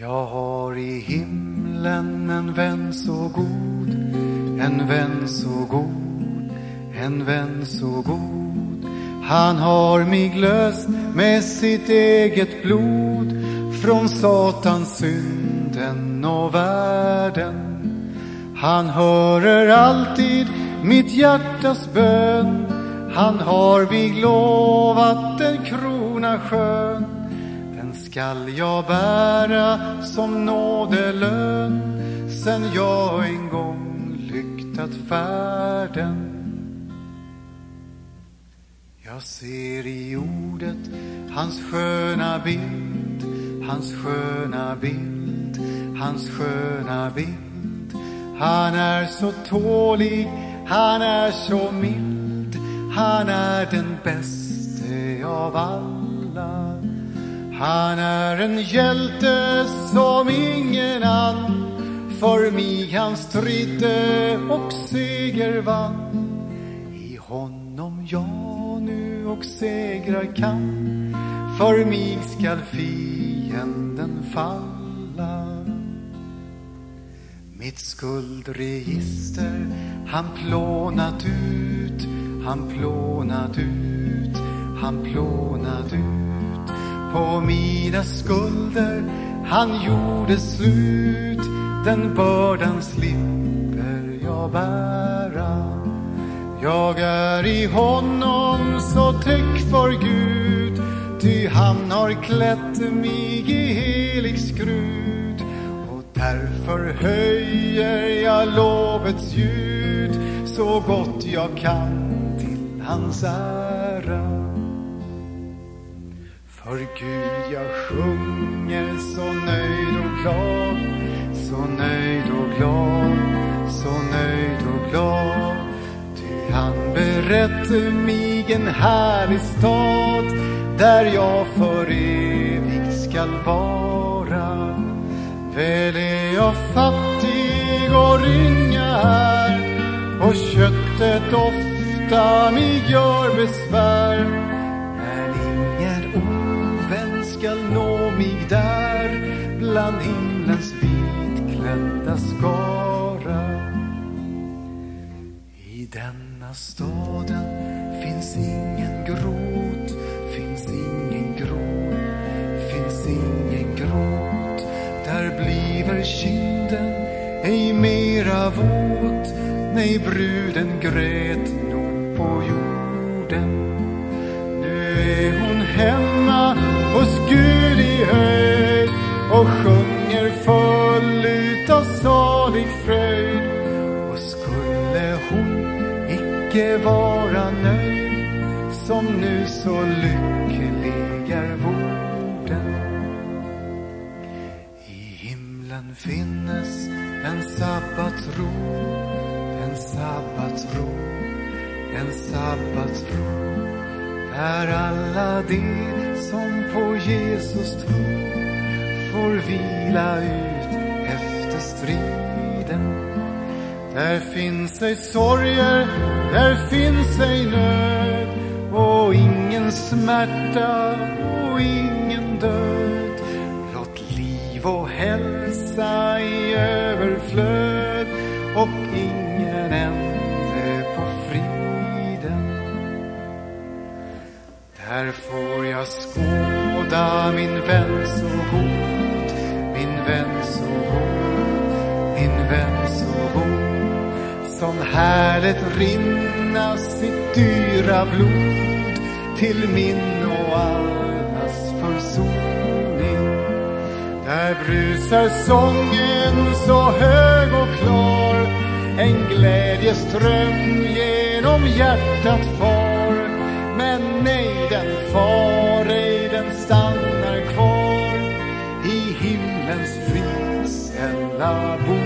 Jag har i himlen en vän så god, en vän så god, en vän så god. Han har mig löst med sitt eget blod från Satans synden och världen. Han hörer alltid mitt hjärtas bön. Han har mig lovat en krona skön skall jag bära som nådelön sen jag en gång lyktat färden. Jag ser i ordet hans sköna bild, hans sköna bild, hans sköna bild. Han är så tålig, han är så mild, han är den bäste av alla. Han är en hjälte som ingen annan för mig han stridde och seger vann. I honom jag nu och segrar kan, för mig skall fienden falla. Mitt skuldregister han plånat ut, han plånat ut, han plånat ut på mina skulder. Han gjorde slut den bördan slipper jag bära. Jag är i honom så täck för Gud. Ty han har klätt mig i helig skrud och därför höjer jag lovets ljud så gott jag kan till hans ära för Gud jag sjunger så nöjd och glad, så nöjd och glad, så nöjd och glad. Ty han berätte mig en härlig stad där jag för evigt skall vara. Väl är jag fattig och ringa här och köttet ofta mig gör besvär mig där bland himlens vitklädda skara. I denna staden finns ingen grot, finns ingen grot, finns ingen grot. Där bliver kinden ej mera våt, nej bruden grät nog på jorden. Fröjd. Och skulle hon icke vara nöjd som nu så lycklig är vorden. I himlen finnes en sabbatsro, en sabbatsro, en sabbatsro där alla de som på Jesus tror får vila ut efter strid där finns ej sorger, där finns ej nöd och ingen smärta och ingen död. Blott liv och hälsa i överflöd och ingen ände på friden. Där får jag skåda min vän så god, Som härligt rinna sitt dyra blod till min och allas försoning. Där brusar sången så hög och klar, en glädjeström genom hjärtat far. Men nej, den far ej, den stannar kvar i himlens fridskälla bo